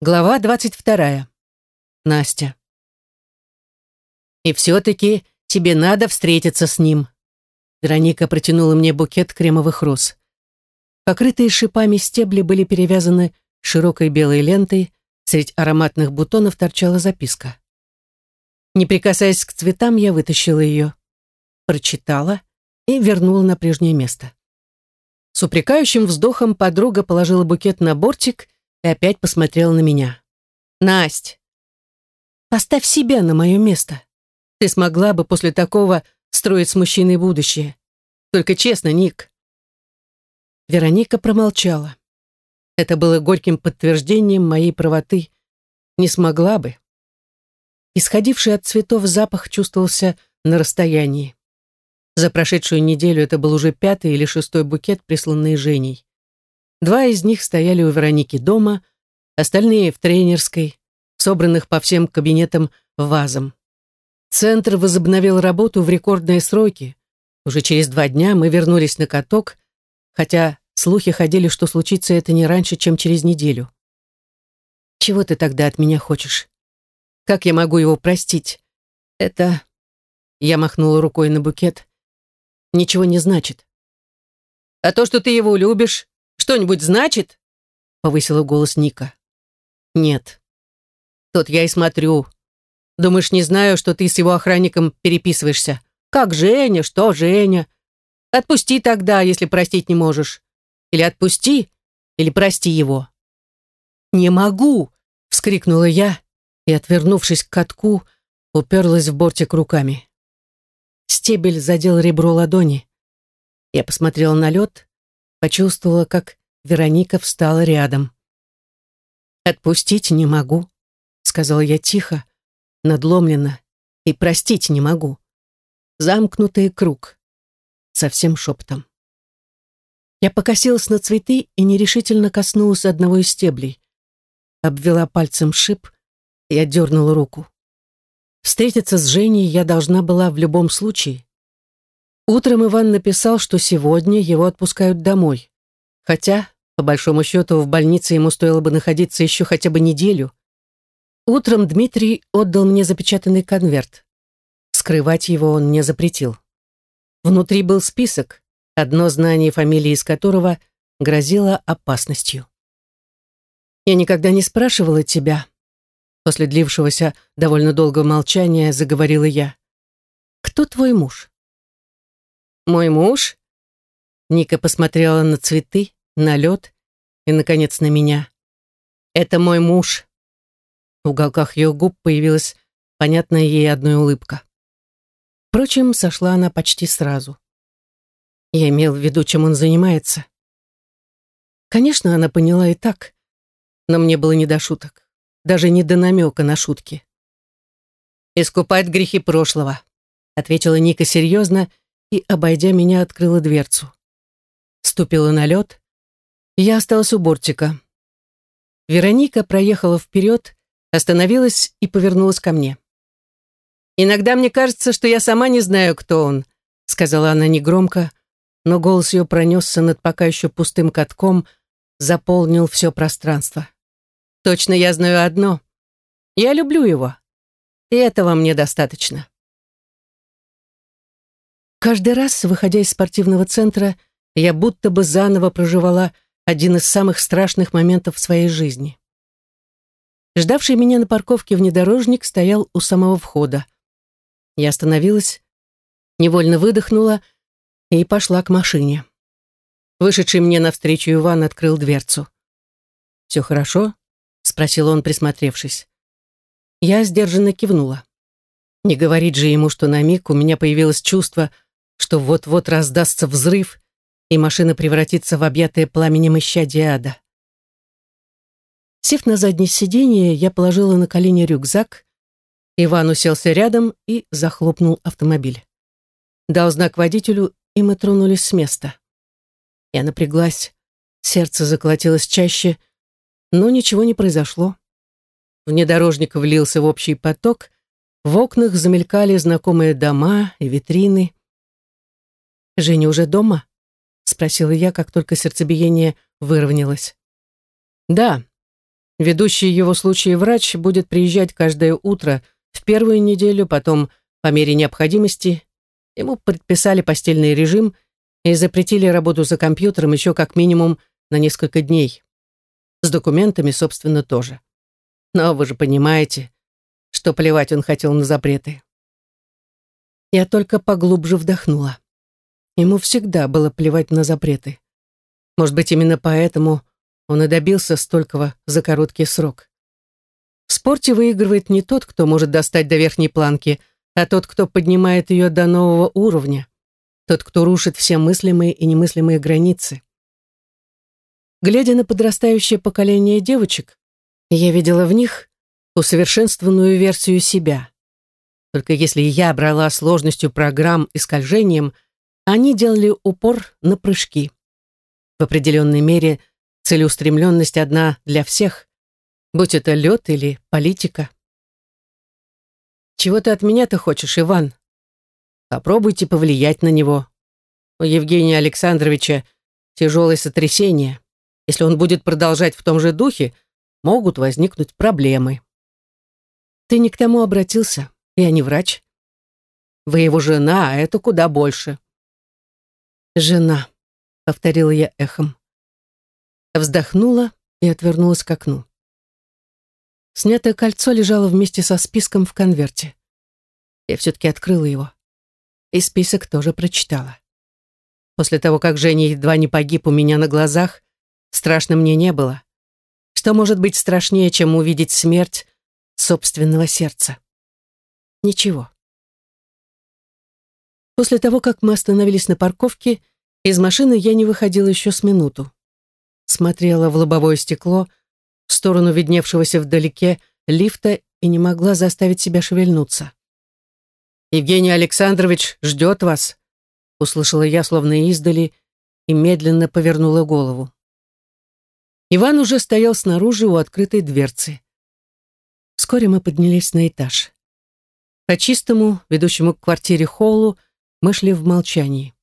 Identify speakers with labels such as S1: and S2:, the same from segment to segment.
S1: Глава двадцать вторая. Настя. «И все-таки тебе надо встретиться с ним». Вероника протянула мне букет кремовых роз. Покрытые шипами стебли были перевязаны широкой белой лентой, среди ароматных бутонов торчала записка. Не прикасаясь к цветам, я вытащила ее, прочитала и вернула на прежнее место. С упрекающим вздохом подруга положила букет на бортик и опять посмотрела на меня. «Насть, поставь себя на мое место. Ты смогла бы после такого строить с мужчиной будущее. Только честно, Ник». Вероника промолчала. Это было горьким подтверждением моей правоты. Не смогла бы. Исходивший от цветов запах чувствовался на расстоянии. За прошедшую неделю это был уже пятый или шестой букет, присланный Женей. Два из них стояли у Вероники дома, остальные в тренерской, собранных по всем кабинетам вазам. Центр возобновил работу в рекордные сроки. Уже через два дня мы вернулись на каток, хотя слухи ходили, что случится это не раньше, чем через неделю. Чего ты тогда от меня хочешь? Как я могу его простить? Это... Я махнула рукой на букет. Ничего не значит. А то, что ты его любишь, что-нибудь значит?» Повысила голос Ника. «Нет. Тут я и смотрю. Думаешь, не знаю, что ты с его охранником переписываешься? Как Женя? Что Женя? Отпусти тогда, если простить не можешь. Или отпусти, или прости его». «Не могу!» — вскрикнула я и, отвернувшись к катку, уперлась в бортик руками. Стебель задел ребро ладони. Я посмотрела на лед почувствовала, как Вероника встала рядом. «Отпустить не могу», — сказала я тихо, надломленно, и простить не могу. Замкнутый круг. Совсем шептом. Я покосилась на цветы и нерешительно коснулась одного из стеблей. Обвела пальцем шип и отдернула руку. Встретиться с Женей я должна была в любом случае. Утром Иван написал, что сегодня его отпускают домой. Хотя, по большому счету, в больнице ему стоило бы находиться еще хотя бы неделю. Утром Дмитрий отдал мне запечатанный конверт. Скрывать его он не запретил. Внутри был список, одно знание фамилии из которого грозило опасностью. «Я никогда не спрашивала тебя», после длившегося довольно долгого молчания заговорила я. «Кто твой муж?» «Мой муж?» Ника посмотрела на цветы, на лед и, наконец, на меня. «Это мой муж». В уголках ее губ появилась понятная ей одной улыбка. Впрочем, сошла она почти сразу. Я имел в виду, чем он занимается. Конечно, она поняла и так, но мне было не до шуток, даже не до намека на шутки. «Искупать грехи прошлого», — ответила Ника серьезно и, обойдя меня, открыла дверцу. Ступила на лед, я осталась у бортика. Вероника проехала вперед, остановилась и повернулась ко мне. «Иногда мне кажется, что я сама не знаю, кто он», сказала она негромко, но голос ее пронесся над пока еще пустым катком, заполнил все пространство. «Точно я знаю одно. Я люблю его. И этого мне достаточно». Каждый раз, выходя из спортивного центра, я будто бы заново проживала один из самых страшных моментов в своей жизни. Ждавший меня на парковке внедорожник стоял у самого входа. Я остановилась, невольно выдохнула и пошла к машине. Вышедший мне навстречу Иван открыл дверцу. «Все хорошо?» — спросил он, присмотревшись. Я сдержанно кивнула. Не говорить же ему, что на миг у меня появилось чувство, что вот-вот раздастся взрыв, и машина превратится в объятое пламенем исчадие ада. Сев на заднее сиденье, я положила на колени рюкзак, Иван уселся рядом и захлопнул автомобиль. Дал знак водителю, и мы тронулись с места. Я напряглась, сердце заколотилось чаще, но ничего не произошло. Внедорожник влился в общий поток, в окнах замелькали знакомые дома и витрины. «Женя уже дома?» — спросила я, как только сердцебиение выровнялось. «Да. Ведущий его случаи врач будет приезжать каждое утро в первую неделю, потом, по мере необходимости, ему предписали постельный режим и запретили работу за компьютером еще как минимум на несколько дней. С документами, собственно, тоже. Но вы же понимаете, что плевать он хотел на запреты. Я только поглубже вдохнула. Ему всегда было плевать на запреты. Может быть, именно поэтому он и добился столького за короткий срок. В спорте выигрывает не тот, кто может достать до верхней планки, а тот, кто поднимает ее до нового уровня, тот, кто рушит все мыслимые и немыслимые границы. Глядя на подрастающее поколение девочек, я видела в них усовершенствованную версию себя. Только если я брала сложностью программ и скольжением, они делали упор на прыжки. В определенной мере Целеустремленность одна для всех, будь это лед или политика. Чего ты от меня-то хочешь, Иван? Попробуйте повлиять на него. У Евгения Александровича тяжелое сотрясение. Если он будет продолжать в том же духе, могут возникнуть проблемы. Ты не к тому обратился, я не врач. Вы его жена, а это куда больше. Жена, повторила я эхом вздохнула и отвернулась к окну. Снятое кольцо лежало вместе со списком в конверте. Я все-таки открыла его. И список тоже прочитала. После того, как Женя едва не погиб у меня на глазах, страшно мне не было. Что может быть страшнее, чем увидеть смерть собственного сердца? Ничего. После того, как мы остановились на парковке, из машины я не выходила еще с минуту смотрела в лобовое стекло, в сторону видневшегося вдалеке лифта и не могла заставить себя шевельнуться. «Евгений Александрович ждет вас», — услышала я, словно издали, и медленно повернула голову. Иван уже стоял снаружи у открытой дверцы. Вскоре мы поднялись на этаж. По чистому, ведущему к квартире холлу, мы шли в молчании.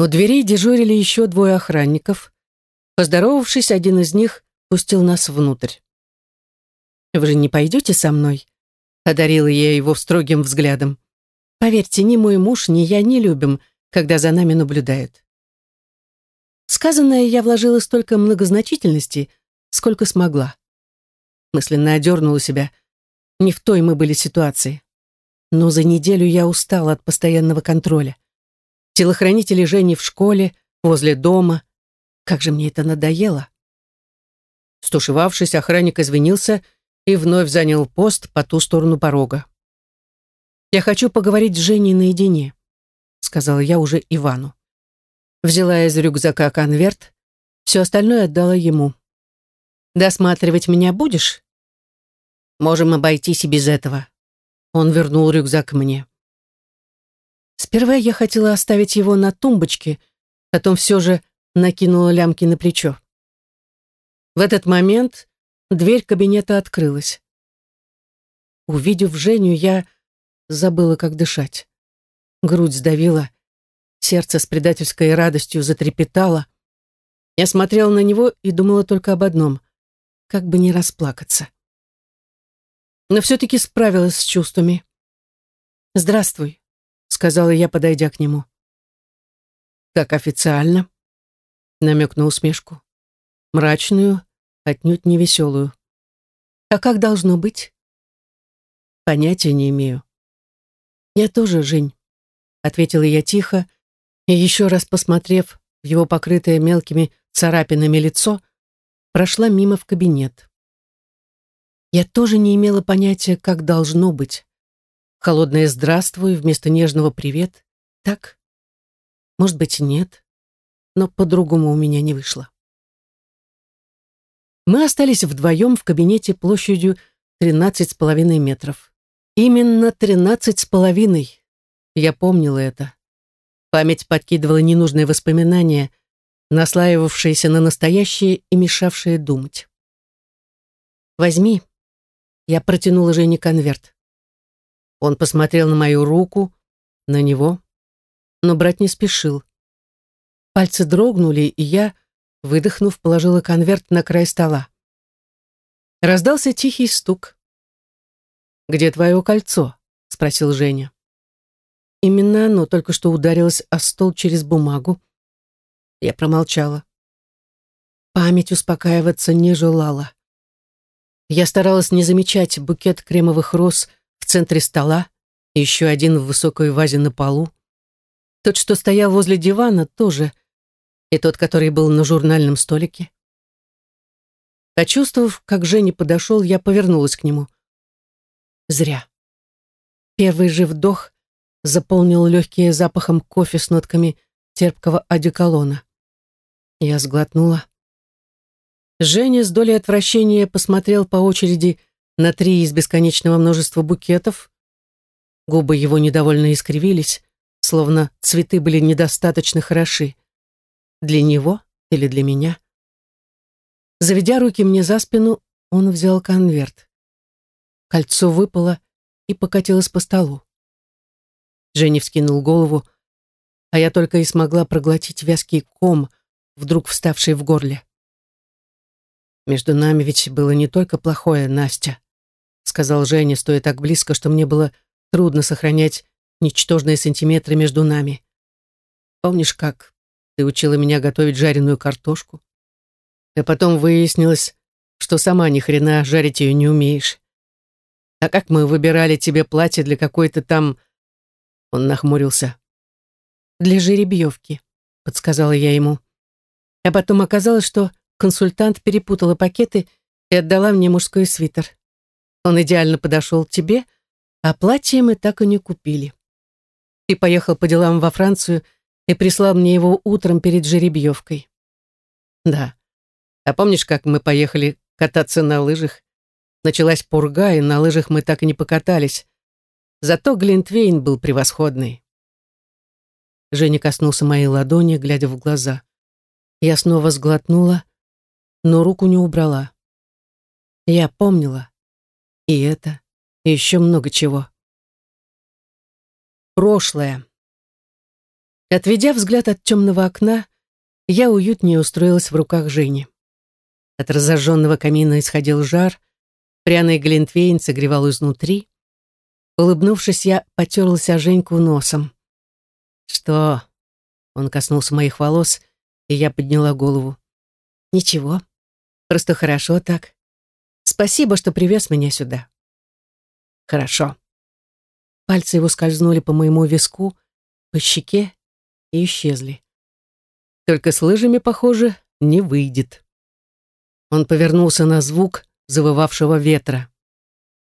S1: У дверей дежурили еще двое охранников. Поздоровавшись, один из них пустил нас внутрь. «Вы же не пойдете со мной?» Одарила я его строгим взглядом. «Поверьте, ни мой муж, ни я не любим, когда за нами наблюдают». Сказанное я вложила столько многозначительности, сколько смогла. Мысленно одернула себя. Не в той мы были ситуации. Но за неделю я устала от постоянного контроля. Телохранители Жени в школе, возле дома, как же мне это надоело. Стушевавшись, охранник извинился и вновь занял пост по ту сторону порога. «Я хочу поговорить с Женей наедине», — сказала я уже Ивану. Взяла из рюкзака конверт, все остальное отдала ему. «Досматривать меня будешь?» «Можем обойтись и без этого». Он вернул рюкзак мне. Сперва я хотела оставить его на тумбочке, потом все же накинула лямки на плечо. В этот момент дверь кабинета открылась. Увидев Женю, я забыла, как дышать. Грудь сдавила, сердце с предательской радостью затрепетало. Я смотрела на него и думала только об одном — как бы не расплакаться. Но все-таки справилась с чувствами. «Здравствуй», — сказала я, подойдя к нему. «Так официально?» намек на усмешку. Мрачную, отнюдь не веселую. А как должно быть? Понятия не имею. Я тоже, Жень, ответила я тихо, и еще раз посмотрев в его покрытое мелкими царапинами лицо, прошла мимо в кабинет. Я тоже не имела понятия, как должно быть. Холодное «здравствуй» вместо нежного «привет». Так? Может быть, нет но по-другому у меня не вышло. Мы остались вдвоем в кабинете площадью 13,5 метров. Именно 13,5. Я помнила это. Память подкидывала ненужные воспоминания, наслаивавшиеся на настоящее и мешавшие думать. «Возьми». Я протянула Жене конверт. Он посмотрел на мою руку, на него, но брать не спешил. Пальцы дрогнули, и я, выдохнув, положила конверт на край стола. Раздался тихий стук. «Где твое кольцо?» — спросил Женя. Именно оно только что ударилось о стол через бумагу. Я промолчала. Память успокаиваться не желала. Я старалась не замечать букет кремовых роз центре стола, еще один в высокой вазе на полу. Тот, что стоял возле дивана, тоже, и тот, который был на журнальном столике. Почувствовав, как Женя подошел, я повернулась к нему. Зря. Первый же вдох заполнил легкие запахом кофе с нотками терпкого одеколона. Я сглотнула. Женя с долей отвращения посмотрел по очереди на три из бесконечного множества букетов. Губы его недовольно искривились, словно цветы были недостаточно хороши. Для него или для меня? Заведя руки мне за спину, он взял конверт. Кольцо выпало и покатилось по столу. Женя вскинул голову, а я только и смогла проглотить вязкий ком, вдруг вставший в горле. Между нами ведь было не только плохое, Настя, сказал Женя, стоя так близко, что мне было трудно сохранять ничтожные сантиметры между нами. Помнишь, как ты учила меня готовить жареную картошку? А потом выяснилось, что сама ни хрена жарить ее не умеешь. А как мы выбирали тебе платье для какой-то там... Он нахмурился. Для жеребьевки, подсказала я ему. А потом оказалось, что консультант перепутала пакеты и отдала мне мужской свитер. Он идеально подошел тебе, а платье мы так и не купили. Ты поехал по делам во Францию и прислал мне его утром перед жеребьевкой. Да. А помнишь, как мы поехали кататься на лыжах? Началась пурга, и на лыжах мы так и не покатались. Зато Глинтвейн был превосходный. Женя коснулся моей ладони, глядя в глаза. Я снова сглотнула, но руку не убрала. Я помнила. И это, и еще много чего. Прошлое. Отведя взгляд от темного окна, я уютнее устроилась в руках Жени. От разожженного камина исходил жар, пряный глинтвейн согревал изнутри. Улыбнувшись, я потерлась о Женьку носом. «Что?» Он коснулся моих волос, и я подняла голову. «Ничего. Просто хорошо так. Спасибо, что привез меня сюда. Хорошо. Пальцы его скользнули по моему виску, по щеке и исчезли. Только с лыжами, похоже, не выйдет. Он повернулся на звук завывавшего ветра.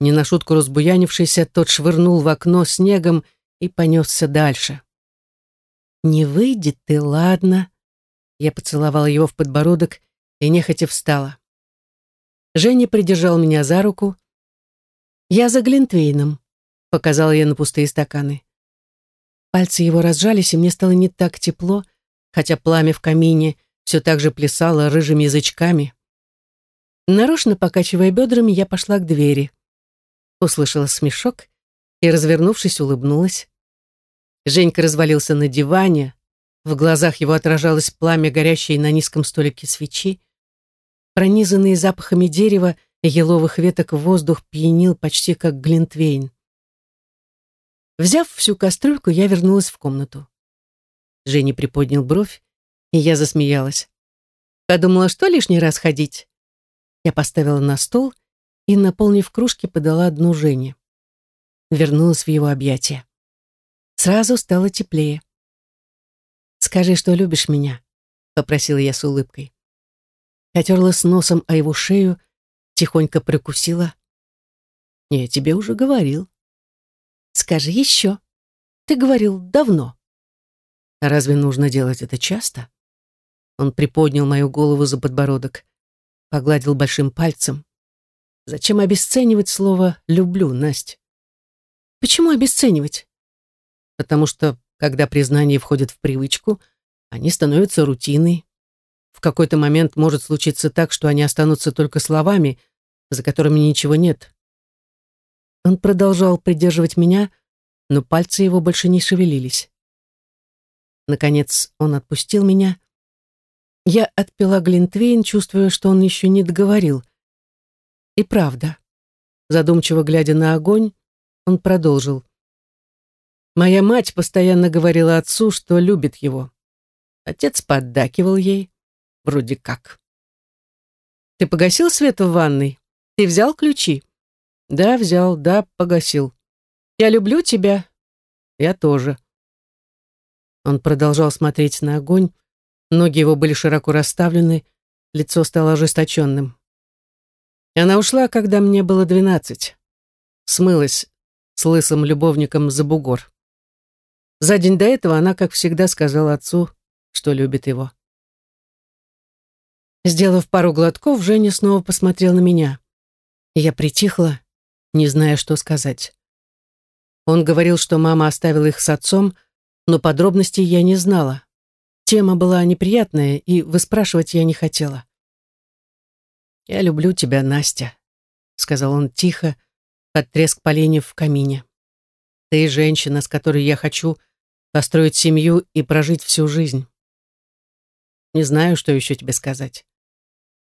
S1: Не на шутку разбуянившийся, тот швырнул в окно снегом и понесся дальше. «Не выйдет ты, ладно». Я поцеловала его в подбородок и нехотя встала. Женя придержал меня за руку. «Я за Глинтвейном», — показала я на пустые стаканы. Пальцы его разжались, и мне стало не так тепло, хотя пламя в камине все так же плясало рыжими язычками. Нарочно покачивая бедрами, я пошла к двери. Услышала смешок и, развернувшись, улыбнулась. Женька развалился на диване, в глазах его отражалось пламя, горящее на низком столике свечи. Пронизанный запахами дерева и еловых веток воздух пьянил почти как глинтвейн. Взяв всю кастрюльку, я вернулась в комнату. Женя приподнял бровь, и я засмеялась. Подумала, что лишний раз ходить. Я поставила на стол и, наполнив кружки, подала одну Жене. Вернулась в его объятия. Сразу стало теплее. «Скажи, что любишь меня», — попросила я с улыбкой. Потерлась носом о его шею, тихонько прикусила. «Я тебе уже говорил». «Скажи еще. Ты говорил давно». «А разве нужно делать это часто?» Он приподнял мою голову за подбородок, погладил большим пальцем. «Зачем обесценивать слово «люблю», Настя?» «Почему обесценивать?» «Потому что когда признания входят в привычку, они становятся рутиной. В какой-то момент может случиться так, что они останутся только словами, за которыми ничего нет. Он продолжал придерживать меня, но пальцы его больше не шевелились. Наконец он отпустил меня. Я отпила Глинтвейн, чувствуя, что он еще не договорил. И правда, задумчиво глядя на огонь, он продолжил. Моя мать постоянно говорила отцу, что любит его. Отец поддакивал ей, вроде как. «Ты погасил свет в ванной? Ты взял ключи?» «Да, взял, да, погасил. Я люблю тебя». «Я тоже». Он продолжал смотреть на огонь, ноги его были широко расставлены, лицо стало ожесточенным. Она ушла, когда мне было двенадцать. Смылась с лысым любовником за бугор. За день до этого она, как всегда, сказала отцу, что любит его. Сделав пару глотков, Женя снова посмотрел на меня. я притихла, не зная, что сказать. Он говорил, что мама оставила их с отцом, но подробностей я не знала. Тема была неприятная, и выспрашивать я не хотела. «Я люблю тебя, Настя», — сказал он тихо, под треск поленьев в камине. «Ты женщина, с которой я хочу построить семью и прожить всю жизнь. Не знаю, что еще тебе сказать.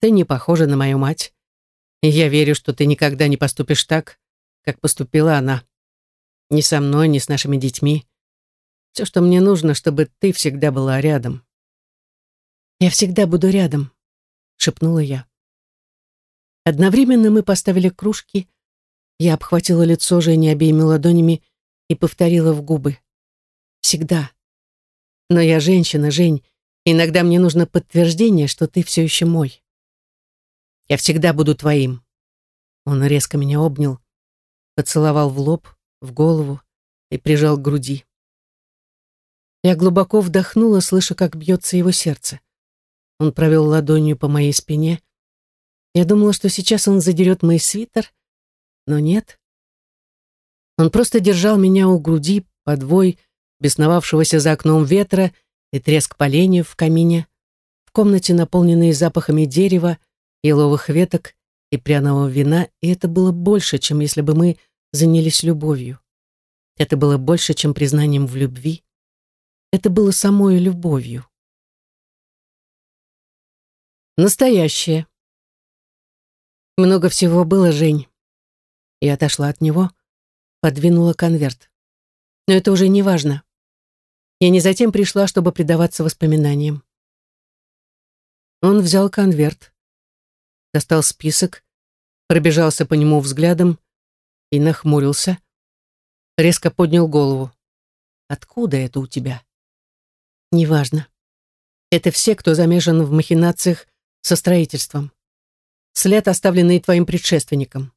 S1: Ты не похожа на мою мать, и я верю, что ты никогда не поступишь так, как поступила она. Ни со мной, ни с нашими детьми. Все, что мне нужно, чтобы ты всегда была рядом. «Я всегда буду рядом», — шепнула я. Одновременно мы поставили кружки. Я обхватила лицо Жени обеими ладонями и повторила в губы. «Всегда. Но я женщина, Жень. Иногда мне нужно подтверждение, что ты все еще мой. Я всегда буду твоим». Он резко меня обнял, поцеловал в лоб, в голову и прижал к груди. Я глубоко вдохнула, слыша, как бьется его сердце. Он провел ладонью по моей спине. Я думала, что сейчас он задерет мой свитер, но нет. Он просто держал меня у груди, подвой, бесновавшегося за окном ветра и треск поленьев в камине, в комнате, наполненной запахами дерева, еловых веток и пряного вина, и это было больше, чем если бы мы занялись любовью. Это было больше, чем признанием в любви, это было самой любовью. Настоящее. Много всего было, Жень. Я отошла от него, подвинула конверт. Но это уже не важно. Я не затем пришла, чтобы предаваться воспоминаниям. Он взял конверт, достал список, пробежался по нему взглядом и нахмурился, резко поднял голову. «Откуда это у тебя?» Неважно. Это все, кто замешан в махинациях со строительством. След, оставленный твоим предшественником.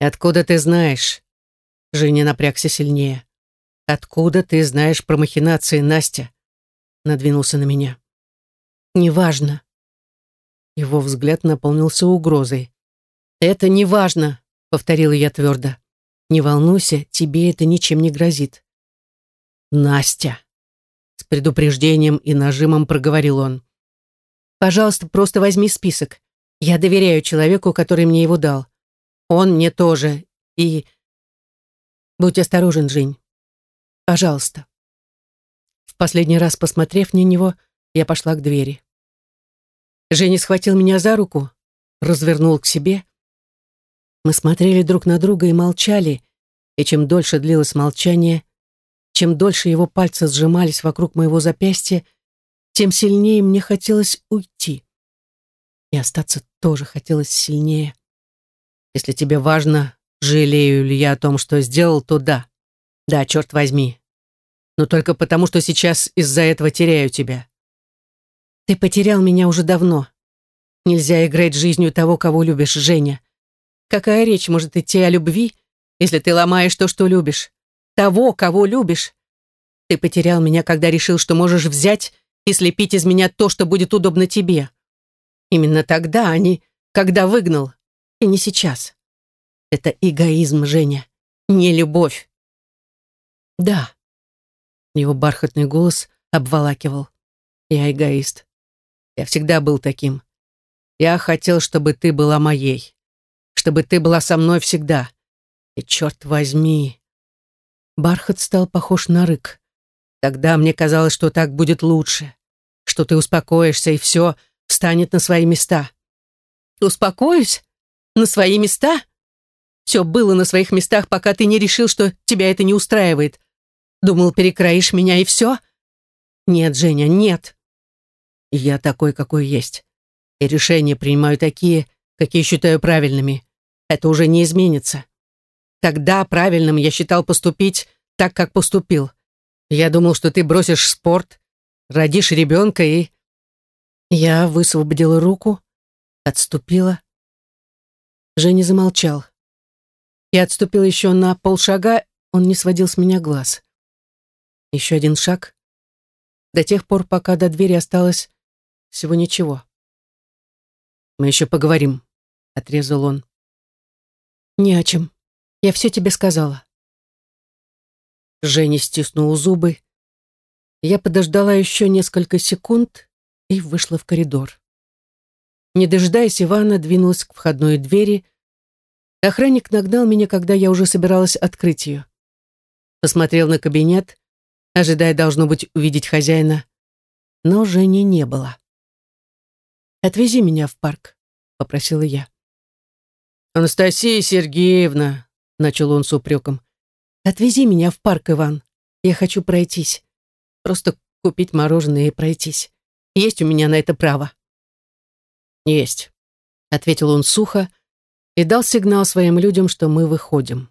S1: Откуда ты знаешь? Женя напрягся сильнее. Откуда ты знаешь про махинации, Настя? Надвинулся на меня. Неважно. Его взгляд наполнился угрозой. «Это не важно», — повторила я твердо. «Не волнуйся, тебе это ничем не грозит». «Настя», с предупреждением и нажимом проговорил он. «Пожалуйста, просто возьми список. Я доверяю человеку, который мне его дал. Он мне тоже. И... Будь осторожен, Жень. Пожалуйста». В последний раз, посмотрев на него, я пошла к двери. Женя схватил меня за руку, развернул к себе. Мы смотрели друг на друга и молчали, и чем дольше длилось молчание, чем дольше его пальцы сжимались вокруг моего запястья, тем сильнее мне хотелось уйти. И остаться тоже хотелось сильнее. Если тебе важно, жалею ли я о том, что сделал, то да. Да, черт возьми. Но только потому, что сейчас из-за этого теряю тебя. Ты потерял меня уже давно. Нельзя играть жизнью того, кого любишь, Женя. Какая речь может идти о любви, если ты ломаешь то, что любишь? того, кого любишь. Ты потерял меня, когда решил, что можешь взять и слепить из меня то, что будет удобно тебе. Именно тогда, а не когда выгнал. И не сейчас. Это эгоизм, Женя, не любовь. Да. Его бархатный голос обволакивал. Я эгоист. Я всегда был таким. Я хотел, чтобы ты была моей. Чтобы ты была со мной всегда. И черт возьми, Бархат стал похож на рык. Тогда мне казалось, что так будет лучше, что ты успокоишься, и все встанет на свои места. Успокоюсь? на свои места? Все было на своих местах, пока ты не решил, что тебя это не устраивает. Думал, перекроишь меня и все? Нет, Женя, нет. Я такой, какой есть. И решения принимаю такие, какие считаю правильными. Это уже не изменится. Тогда правильным я считал поступить так, как поступил. Я думал, что ты бросишь спорт, родишь ребенка и... Я высвободила руку, отступила. Женя замолчал. Я отступил еще на полшага, он не сводил с меня глаз. Еще один шаг. До тех пор, пока до двери осталось всего ничего. «Мы еще поговорим», — отрезал он. «Не о чем. Я все тебе сказала». Женя стиснула зубы. Я подождала еще несколько секунд и вышла в коридор. Не дожидаясь Ивана, двинулась к входной двери. Охранник нагнал меня, когда я уже собиралась открыть ее. Посмотрел на кабинет, ожидая, должно быть, увидеть хозяина. Но Жени не было. «Отвези меня в парк», — попросила я. «Анастасия Сергеевна», — начал он с упреком, — «отвези меня в парк, Иван. Я хочу пройтись. Просто купить мороженое и пройтись. Есть у меня на это право». «Есть», — ответил он сухо и дал сигнал своим людям, что мы выходим.